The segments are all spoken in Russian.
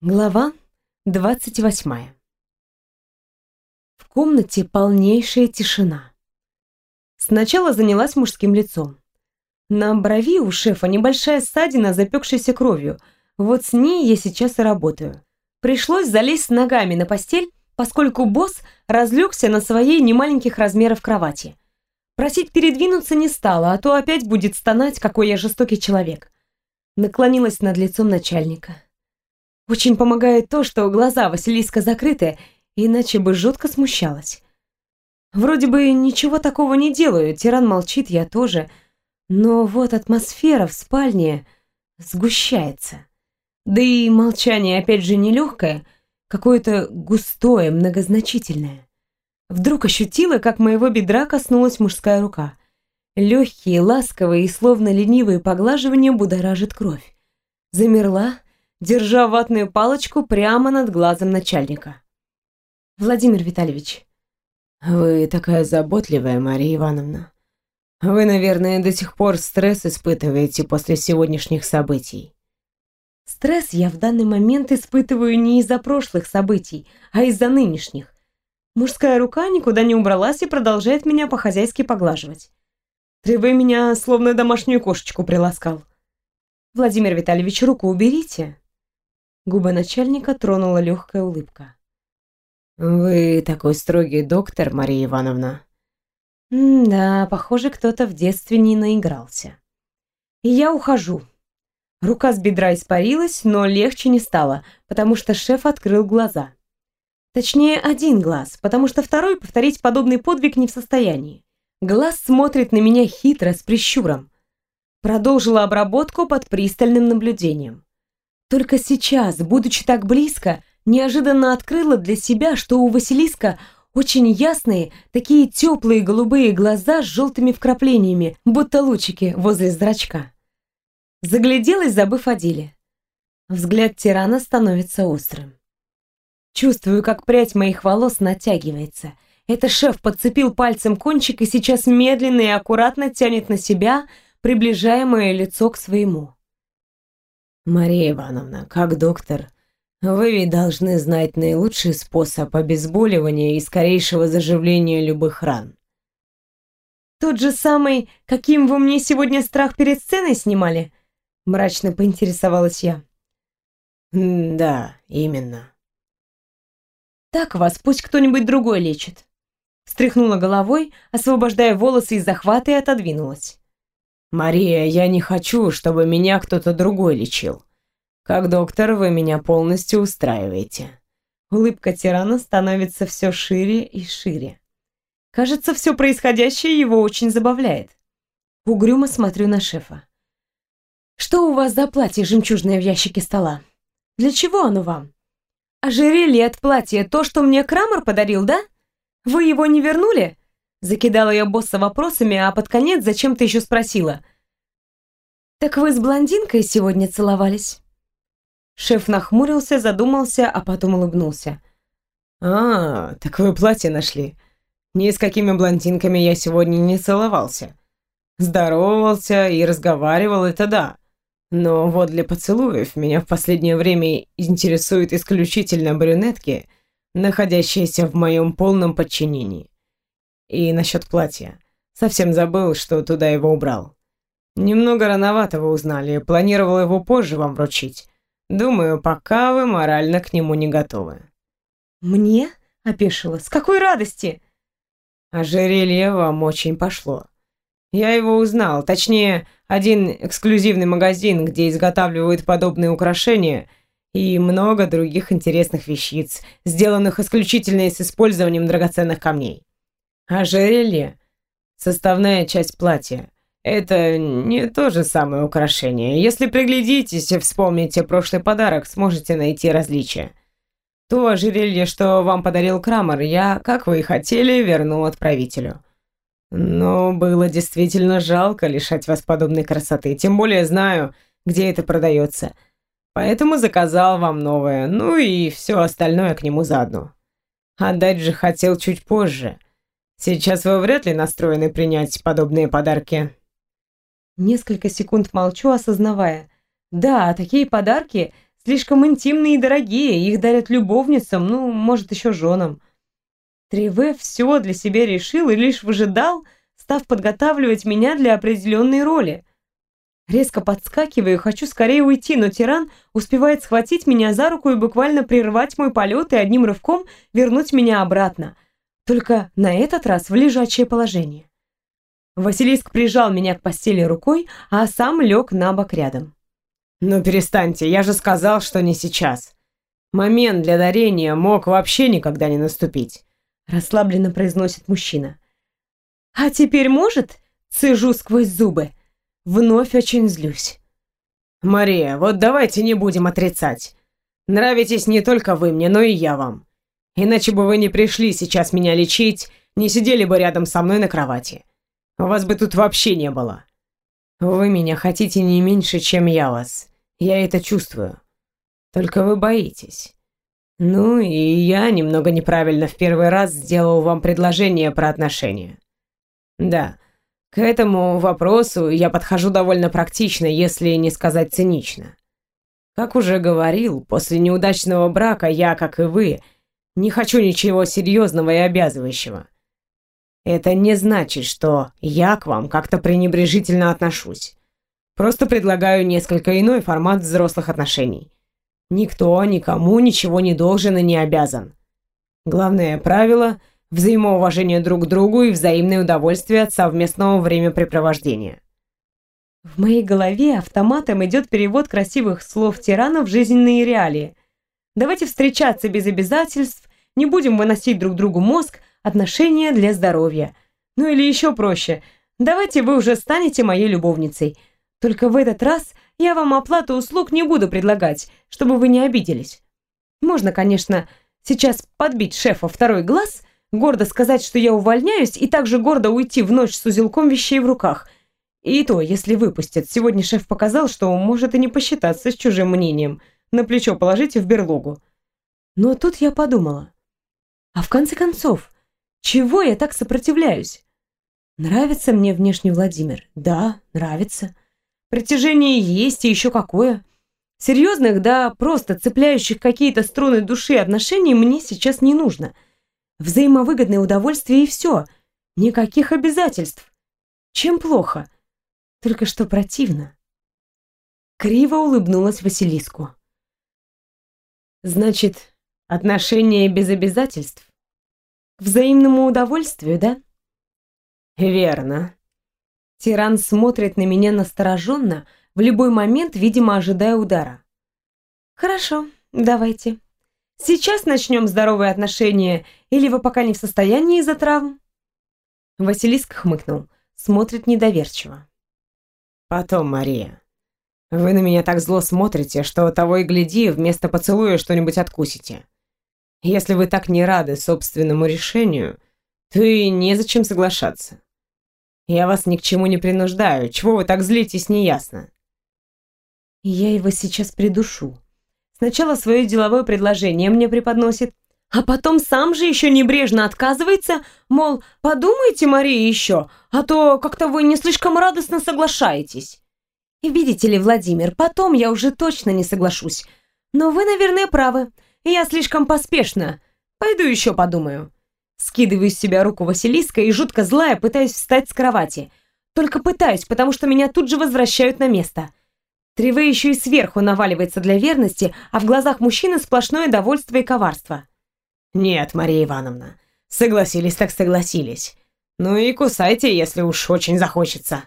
Глава двадцать восьмая. В комнате полнейшая тишина. Сначала занялась мужским лицом. На брови у шефа небольшая ссадина, запекшаяся кровью. Вот с ней я сейчас и работаю. Пришлось залезть с ногами на постель, поскольку босс разлегся на своей немаленьких размеров кровати. Просить передвинуться не стала, а то опять будет стонать, какой я жестокий человек. Наклонилась над лицом начальника. Очень помогает то, что глаза Василиска закрыты, иначе бы жутко смущалась. Вроде бы ничего такого не делаю, тиран молчит, я тоже. Но вот атмосфера в спальне сгущается. Да и молчание опять же нелегкое, какое-то густое, многозначительное. Вдруг ощутила, как моего бедра коснулась мужская рука. Легкие, ласковые и словно ленивые поглаживания будоражит кровь. Замерла, держа ватную палочку прямо над глазом начальника. «Владимир Витальевич». «Вы такая заботливая, Мария Ивановна. Вы, наверное, до сих пор стресс испытываете после сегодняшних событий». Стресс я в данный момент испытываю не из-за прошлых событий, а из-за нынешних. Мужская рука никуда не убралась и продолжает меня по-хозяйски поглаживать. Тревы меня словно домашнюю кошечку приласкал. «Владимир Витальевич, руку уберите». Губы начальника тронула легкая улыбка. «Вы такой строгий доктор, Мария Ивановна». «Да, похоже, кто-то в детстве не наигрался». Я ухожу. Рука с бедра испарилась, но легче не стало, потому что шеф открыл глаза. Точнее, один глаз, потому что второй повторить подобный подвиг не в состоянии. Глаз смотрит на меня хитро, с прищуром. Продолжила обработку под пристальным наблюдением. Только сейчас, будучи так близко, неожиданно открыла для себя, что у Василиска очень ясные, такие теплые голубые глаза с желтыми вкраплениями, будто лучики возле зрачка. Загляделась, забыв о деле. Взгляд тирана становится острым. Чувствую, как прядь моих волос натягивается. Это шеф подцепил пальцем кончик и сейчас медленно и аккуратно тянет на себя, приближая лицо к своему. «Мария Ивановна, как доктор, вы ведь должны знать наилучший способ обезболивания и скорейшего заживления любых ран». «Тот же самый, каким вы мне сегодня страх перед сценой снимали?» Мрачно поинтересовалась я. «Да, именно». «Так вас пусть кто-нибудь другой лечит». Встряхнула головой, освобождая волосы из захвата и отодвинулась. «Мария, я не хочу, чтобы меня кто-то другой лечил. Как доктор вы меня полностью устраиваете». Улыбка тирана становится все шире и шире. Кажется, все происходящее его очень забавляет. Угрюмо смотрю на шефа. «Что у вас за платье жемчужное в ящике стола? Для чего оно вам? Ожерелье от платья, то, что мне Крамер подарил, да? Вы его не вернули?» Закидала я босса вопросами, а под конец зачем-то еще спросила. «Так вы с блондинкой сегодня целовались?» Шеф нахмурился, задумался, а потом улыбнулся. «А, так вы платье нашли. Ни с какими блондинками я сегодня не целовался. Здоровался и разговаривал, это да. Но вот для поцелуев меня в последнее время интересуют исключительно брюнетки, находящиеся в моем полном подчинении. И насчет платья. Совсем забыл, что туда его убрал. Немного рановато вы узнали, планировал его позже вам вручить. Думаю, пока вы морально к нему не готовы. Мне? Опешила. С какой радости? Ожерелье вам очень пошло. Я его узнал, точнее, один эксклюзивный магазин, где изготавливают подобные украшения и много других интересных вещиц, сделанных исключительно с использованием драгоценных камней. Ожерелье — составная часть платья. Это не то же самое украшение. Если приглядитесь и вспомните прошлый подарок, сможете найти различия. То ожерелье, что вам подарил Крамер, я, как вы и хотели, вернул отправителю. Но было действительно жалко лишать вас подобной красоты, тем более знаю, где это продается. Поэтому заказал вам новое, ну и все остальное к нему заодно. Отдать же хотел чуть позже — Сейчас вы вряд ли настроены принять подобные подарки. Несколько секунд молчу, осознавая. Да, такие подарки Слишком интимные и дорогие, их дарят любовницам, ну, может, еще женам. Триве все для себя решил и лишь выжидал, став подготавливать меня для определенной роли. Резко подскакиваю, хочу скорее уйти, но тиран успевает схватить меня за руку и буквально прервать мой полет и одним рывком вернуть меня обратно. Только на этот раз в лежачее положение. Василиск прижал меня к постели рукой, а сам лег на бок рядом. «Ну перестаньте, я же сказал, что не сейчас. Момент для дарения мог вообще никогда не наступить», расслабленно произносит мужчина. «А теперь может?» Цежу сквозь зубы. Вновь очень злюсь. «Мария, вот давайте не будем отрицать. Нравитесь не только вы мне, но и я вам. Иначе бы вы не пришли сейчас меня лечить, не сидели бы рядом со мной на кровати. Вас бы тут вообще не было. Вы меня хотите не меньше, чем я вас. Я это чувствую. Только вы боитесь. Ну и я немного неправильно в первый раз сделал вам предложение про отношения. Да, к этому вопросу я подхожу довольно практично, если не сказать цинично. Как уже говорил, после неудачного брака я, как и вы, не хочу ничего серьезного и обязывающего. Это не значит, что я к вам как-то пренебрежительно отношусь. Просто предлагаю несколько иной формат взрослых отношений. Никто никому ничего не должен и не обязан. Главное правило — взаимоуважение друг к другу и взаимное удовольствие от совместного времяпрепровождения. В моей голове автоматом идет перевод красивых слов тирана в жизненные реалии. Давайте встречаться без обязательств, не будем выносить друг другу мозг, отношения для здоровья. Ну или еще проще, давайте вы уже станете моей любовницей. Только в этот раз я вам оплату услуг не буду предлагать, чтобы вы не обиделись. Можно, конечно, сейчас подбить шефа второй глаз – гордо сказать, что я увольняюсь, и также гордо уйти в ночь с узелком вещей в руках. И то, если выпустят. Сегодня шеф показал, что может и не посчитаться с чужим мнением. На плечо положите в берлогу. Но тут я подумала. А в конце концов, чего я так сопротивляюсь? Нравится мне внешний Владимир? Да, нравится. Притяжение есть и еще какое. Серьезных, да, просто цепляющих какие-то струны души отношений мне сейчас не нужно — Взаимовыгодное удовольствие и все. Никаких обязательств. Чем плохо? Только что противно. Криво улыбнулась Василиску. Значит, отношения без обязательств? Взаимному удовольствию, да? Верно. Тиран смотрит на меня настороженно, в любой момент, видимо, ожидая удара. Хорошо, давайте. Сейчас начнем здоровые отношения, или вы пока не в состоянии из-за травм?» Василиск хмыкнул, смотрит недоверчиво. «Потом, Мария. Вы на меня так зло смотрите, что того и гляди, вместо поцелуя что-нибудь откусите. Если вы так не рады собственному решению, то и незачем соглашаться. Я вас ни к чему не принуждаю, чего вы так злитесь, неясно». «Я его сейчас придушу», Сначала свое деловое предложение мне преподносит, а потом сам же еще небрежно отказывается, мол, подумайте, Мария, еще, а то как-то вы не слишком радостно соглашаетесь. Видите ли, Владимир, потом я уже точно не соглашусь. Но вы, наверное, правы. Я слишком поспешно. Пойду еще подумаю. Скидываю с себя руку Василиска и жутко злая пытаюсь встать с кровати. Только пытаюсь, потому что меня тут же возвращают на место. Триве еще и сверху наваливается для верности, а в глазах мужчины сплошное довольство и коварство. «Нет, Мария Ивановна, согласились так согласились. Ну и кусайте, если уж очень захочется».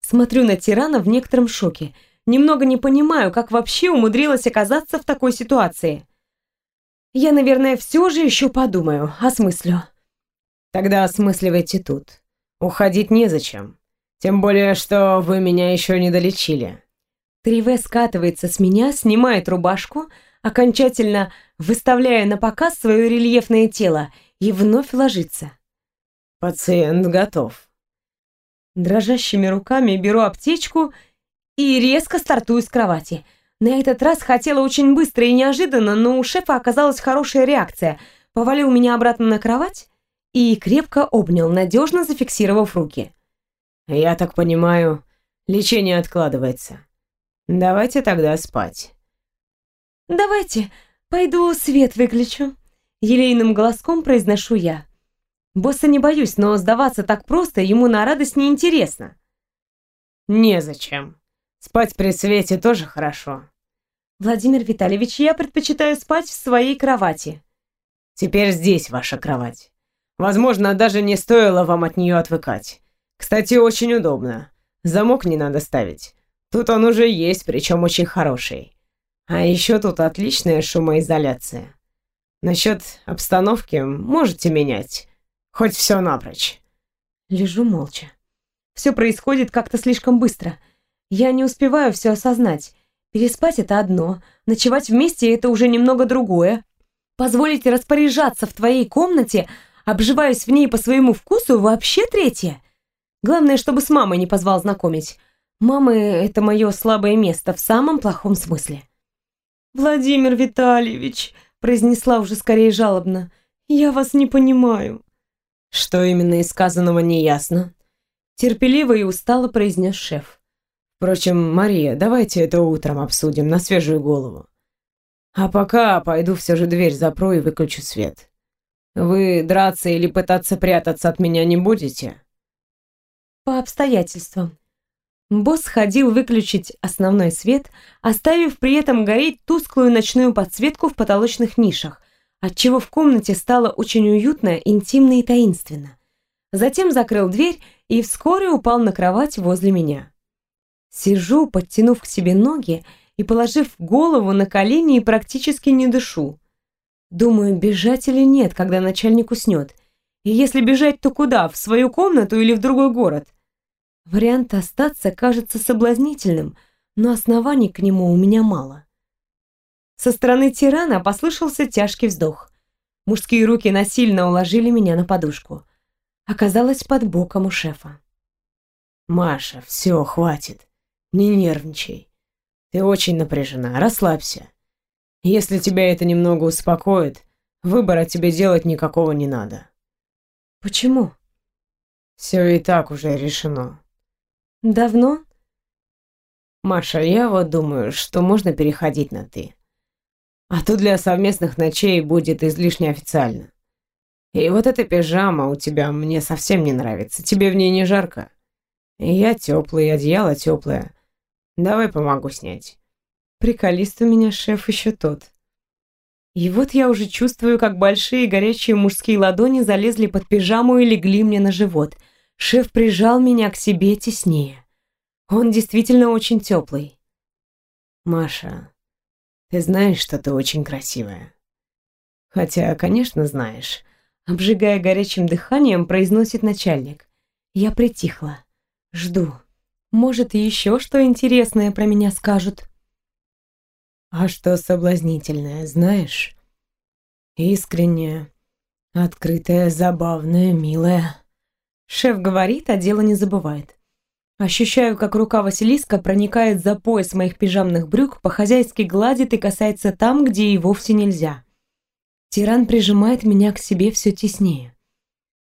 Смотрю на тирана в некотором шоке. Немного не понимаю, как вообще умудрилась оказаться в такой ситуации. Я, наверное, все же еще подумаю, осмыслю. Тогда осмысливайте тут. Уходить незачем. Тем более, что вы меня еще не долечили. Триве скатывается с меня, снимает рубашку, окончательно выставляя на показ свое рельефное тело, и вновь ложится. «Пациент готов». Дрожащими руками беру аптечку и резко стартую с кровати. На этот раз хотела очень быстро и неожиданно, но у шефа оказалась хорошая реакция. Повалил меня обратно на кровать и крепко обнял, надежно зафиксировав руки. «Я так понимаю, лечение откладывается». Давайте тогда спать. «Давайте, пойду свет выключу», — елейным голоском произношу я. Босса не боюсь, но сдаваться так просто ему на радость неинтересно. «Незачем. Спать при свете тоже хорошо». «Владимир Витальевич, я предпочитаю спать в своей кровати». «Теперь здесь ваша кровать. Возможно, даже не стоило вам от нее отвыкать. Кстати, очень удобно. Замок не надо ставить. Тут он уже есть, причем очень хороший. А еще тут отличная шумоизоляция. Насчет обстановки можете менять. Хоть все напрочь. Лежу молча. Все происходит как-то слишком быстро. Я не успеваю все осознать. Переспать — это одно, ночевать вместе — это уже немного другое. Позволить распоряжаться в твоей комнате, обживаясь в ней по своему вкусу, вообще третье. Главное, чтобы с мамой не позвал знакомить. Мамы — это мое слабое место в самом плохом смысле. «Владимир Витальевич», — произнесла уже скорее жалобно, — «я вас не понимаю». Что именно из сказанного неясно? Терпеливо и устало произнес шеф. Впрочем, Мария, давайте это утром обсудим на свежую голову. А пока пойду все же дверь запру и выключу свет. Вы драться или пытаться прятаться от меня не будете? По обстоятельствам. Босс ходил выключить основной свет, оставив при этом гореть тусклую ночную подсветку в потолочных нишах, отчего в комнате стало очень уютно, интимно и таинственно. Затем закрыл дверь и вскоре упал на кровать возле меня. Сижу, подтянув к себе ноги и положив голову на колени и практически не дышу. Думаю, бежать или нет, когда начальник уснет. И если бежать, то куда? В свою комнату или в другой город? Вариант остаться кажется соблазнительным, но оснований к нему у меня мало. Со стороны тирана послышался тяжкий вздох. Мужские руки насильно уложили меня на подушку. Оказалось под боком у шефа. «Маша, все, хватит. Не нервничай. Ты очень напряжена, расслабься. Если тебя это немного успокоит, выбора тебе делать никакого не надо». «Почему?» «Все и так уже решено». «Давно?» «Маша, я вот думаю, что можно переходить на «ты». А то для совместных ночей будет излишне официально. И вот эта пижама у тебя мне совсем не нравится. Тебе в ней не жарко? И я теплый, одеяло теплое. Давай помогу снять. Приколист у меня шеф еще тот. И вот я уже чувствую, как большие горячие мужские ладони залезли под пижаму и легли мне на живот. Шеф прижал меня к себе теснее. Он действительно очень теплый. Маша, ты знаешь, что ты очень красивая. Хотя, конечно, знаешь. Обжигая горячим дыханием, произносит начальник. Я притихла. Жду. Может, еще что интересное про меня скажут. А что соблазнительное, знаешь? Искреннее, открытое, забавное, милое. Шеф говорит, а дело не забывает. Ощущаю, как рука Василиска проникает за пояс моих пижамных брюк, по-хозяйски гладит и касается там, где и вовсе нельзя. Тиран прижимает меня к себе все теснее.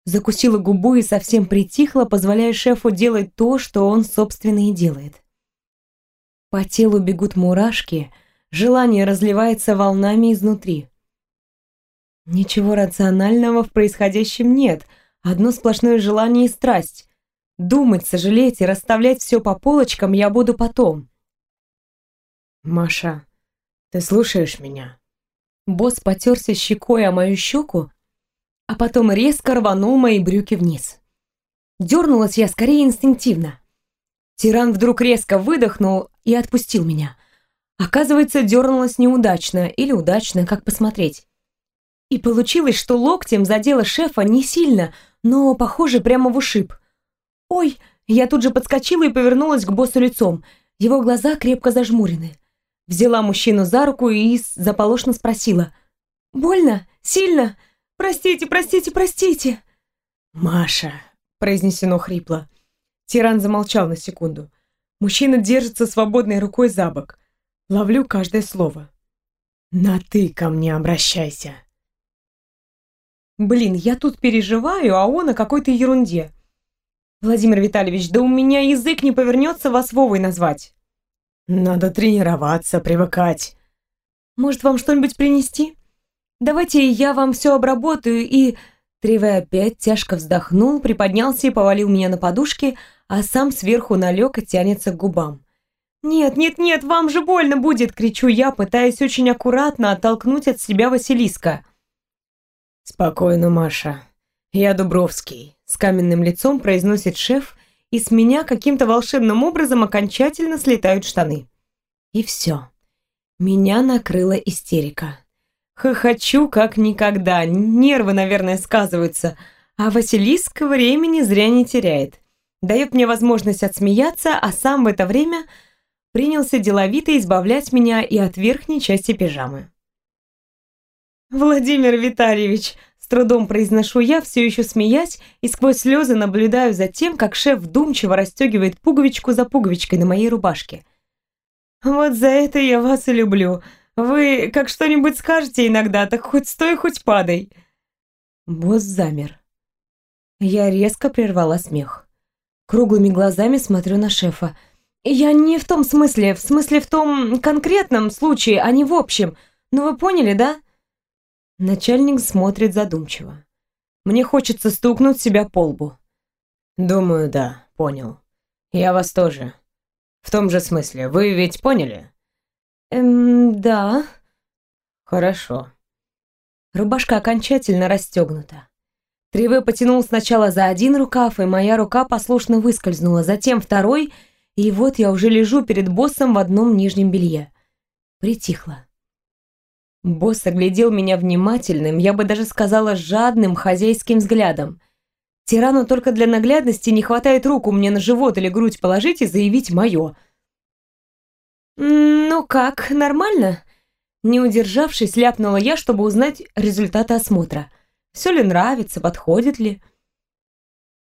Закусила губу и совсем притихла, позволяя шефу делать то, что он, собственно, и делает. По телу бегут мурашки, желание разливается волнами изнутри. Ничего рационального в происходящем нет, одно сплошное желание и страсть. Думать, сожалеть и расставлять все по полочкам я буду потом. Маша, ты слушаешь меня? Босс потерся щекой о мою щеку, а потом резко рванул мои брюки вниз. Дернулась я скорее инстинктивно. Тиран вдруг резко выдохнул и отпустил меня. Оказывается, дернулась неудачно или удачно, как посмотреть. И получилось, что локтем задела шефа не сильно, но, похоже, прямо в ушиб. «Ой!» Я тут же подскочила и повернулась к боссу лицом. Его глаза крепко зажмурены. Взяла мужчину за руку и заполошно спросила. «Больно? Сильно? Простите, простите, простите!» «Маша!» – произнесено хрипло. Тиран замолчал на секунду. Мужчина держится свободной рукой за бок. Ловлю каждое слово. «На «ты» ко мне обращайся!» Блин, я тут переживаю, а он о какой-то ерунде. Владимир Витальевич, да у меня язык не повернется вас Вовой назвать. Надо тренироваться, привыкать. Может, вам что-нибудь принести? Давайте я вам все обработаю и...» Треве опять тяжко вздохнул, приподнялся и повалил меня на подушки, а сам сверху налег и тянется к губам. «Нет, нет, нет, вам же больно будет!» — кричу я, пытаясь очень аккуратно оттолкнуть от себя Василиска. «Спокойно, Маша. Я Дубровский», — с каменным лицом произносит шеф, и с меня каким-то волшебным образом окончательно слетают штаны. И все. Меня накрыла истерика. Хохочу как никогда, нервы, наверное, сказываются, а Василиск времени зря не теряет. Дает мне возможность отсмеяться, а сам в это время принялся деловито избавлять меня и от верхней части пижамы. «Владимир Витальевич!» С трудом произношу я, все еще смеясь, и сквозь слезы наблюдаю за тем, как шеф вдумчиво расстегивает пуговичку за пуговичкой на моей рубашке. «Вот за это я вас и люблю. Вы как что-нибудь скажете иногда, так хоть стой, хоть падай». Босс замер. Я резко прервала смех. Круглыми глазами смотрю на шефа. «Я не в том смысле, в смысле в том конкретном случае, а не в общем. Ну вы поняли, да?» Начальник смотрит задумчиво. Мне хочется стукнуть себя по лбу. «Думаю, да, понял. Я вас тоже. В том же смысле. Вы ведь поняли?» «Эм, да». «Хорошо». Рубашка окончательно расстегнута. Триве потянул сначала за один рукав, и моя рука послушно выскользнула, затем второй — и вот я уже лежу перед боссом в одном нижнем белье. Притихла. Босс оглядел меня внимательным, я бы даже сказала жадным хозяйским взглядом. Тирану только для наглядности не хватает руку мне на живот или грудь положить и заявить мое. «Ну как, нормально?» Не удержавшись, ляпнула я, чтобы узнать результаты осмотра. Все ли нравится, подходит ли?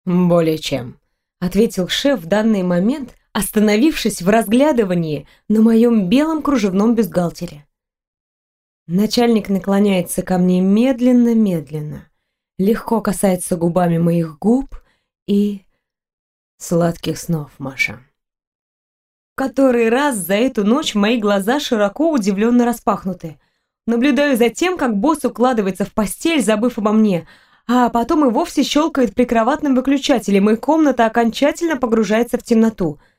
«Более чем», — ответил шеф в данный момент, остановившись в разглядывании на моем белом кружевном бюстгальтере. Начальник наклоняется ко мне медленно-медленно, легко касается губами моих губ и... Сладких снов, Маша. Который раз за эту ночь мои глаза широко удивленно распахнуты. Наблюдаю за тем, как босс укладывается в постель, забыв обо мне, а потом и вовсе щелкает прикроватным выключателем, и комната окончательно погружается в темноту —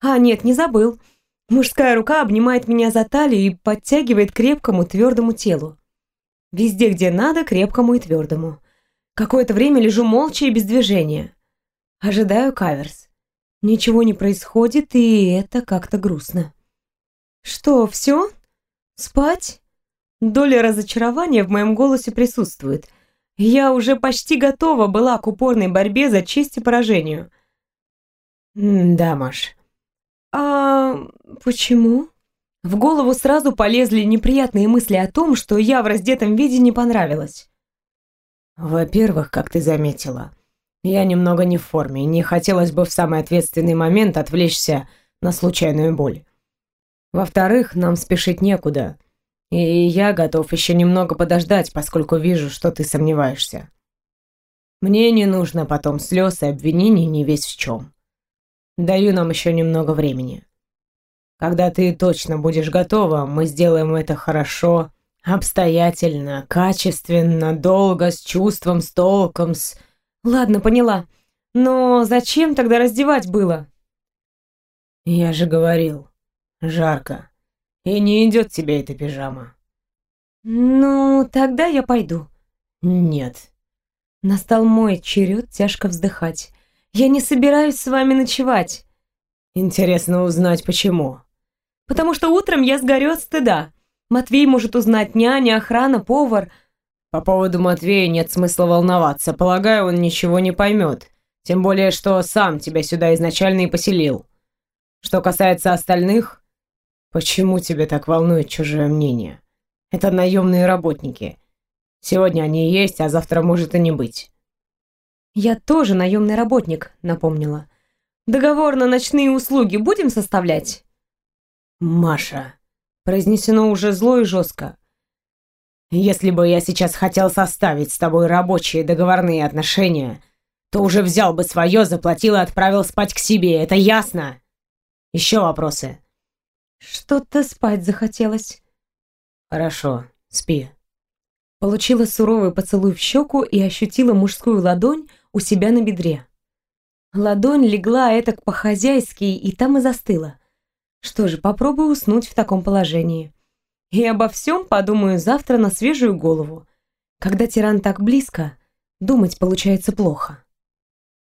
а, нет, не забыл. Мужская рука обнимает меня за талию и подтягивает крепкому, твердому телу. Везде, где надо, крепкому и твердому. Какое-то время лежу молча и без движения. Ожидаю каверс. Ничего не происходит, и это как-то грустно. Что, все? Спать? Доля разочарования в моем голосе присутствует. Я уже почти готова была к упорной борьбе за честь и поражению. «Да, Маш, «А почему?» В голову сразу полезли неприятные мысли о том, что я в раздетом виде не понравилась. «Во-первых, как ты заметила, я немного не в форме, не хотелось бы в самый ответственный момент отвлечься на случайную боль. Во-вторых, нам спешить некуда, и я готов еще немного подождать, поскольку вижу, что ты сомневаешься. Мне не нужно потом слез и обвинений не весь в чем. Даю нам еще немного времени. Когда ты точно будешь готова, мы сделаем это хорошо, обстоятельно, качественно, долго, с чувством, с толком, с... Ладно, поняла. Но зачем тогда раздевать было? Я же говорил, жарко. И не идет тебе эта пижама. Ну, тогда я пойду. Нет. Настал мой черед тяжко вздыхать. Я не собираюсь с вами ночевать. Интересно узнать, почему. Потому что утром я сгорю от стыда. Матвей может узнать няня, охрана, повар. По поводу Матвея нет смысла волноваться. Полагаю, он ничего не поймет. Тем более, что сам тебя сюда изначально и поселил. Что касается остальных, почему тебя так волнует чужое мнение? Это наемные работники. Сегодня они есть, а завтра может и не быть. «Я тоже наемный работник», — напомнила. «Договор на ночные услуги будем составлять?» «Маша», — произнесено уже зло и жестко. «Если бы я сейчас хотел составить с тобой рабочие договорные отношения, то уже взял бы свое, заплатил и отправил спать к себе, это ясно? Еще вопросы?» «Что-то спать захотелось». Хорошо, спи. Получила суровый поцелуй в щеку и ощутила мужскую ладонь у себя на бедре. Ладонь легла этак по-хозяйски и там и застыла. Что же, попробую уснуть в таком положении. И обо всем подумаю завтра на свежую голову. Когда тиран так близко, думать получается плохо.